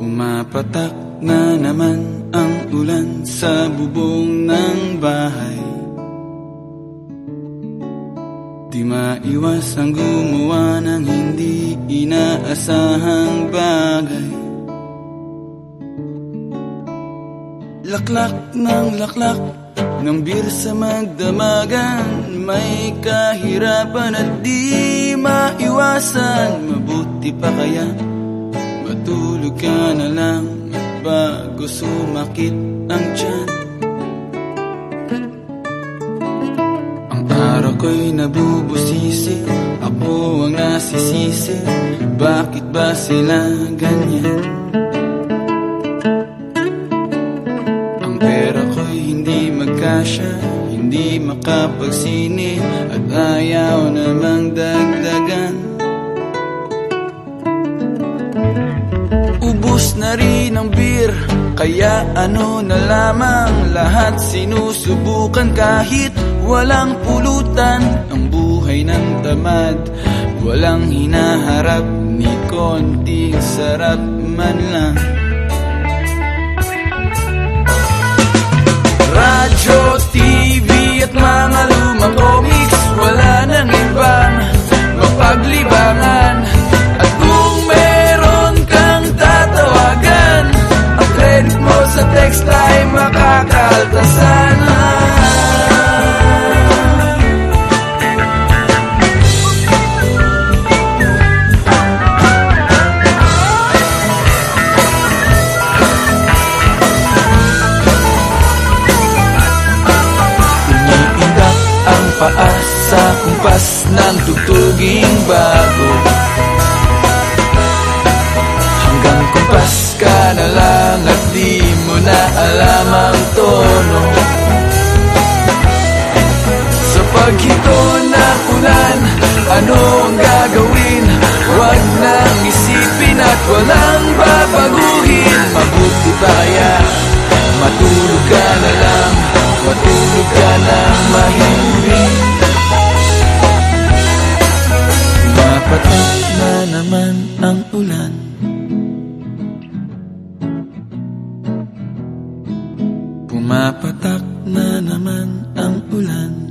Pumapatak na naman ang ulan sa bubong ng bahay. Di maiwas ang gumawa ng hindi inaasahang bagay. Laklak ng laklak ng beer sa magdamagan May kahirapan at di maiwasan. Mabuti pa kaya matulog ka na lang At bago sumakit ang tiyan Ang araw ko'y nabubusisi Ako ang nasisisi Bakit ba sila ganyan? pera ko'y hindi magkasya Hindi makapagsini At ayaw Ubus na rin ang beer Kaya ano na lamang Lahat sinusubukan kahit walang pulutan. Ang buhay ng tamad Walang hinaharap Ni konting sarap man lang mo sa text ay makakaltasan paa sa kumpas ng tugtuging bago. Hanggang kumpas ka na lang alam ang tono. Sa paghinto ng ulan, ano ang gagawin? Huwag nang isipin at walang babaguhin. Mabuti kaya matulog ka na lang. Matulog ka ng mahimbing Mapatak na naman ang ulan Tumapatak na naman ang ulan.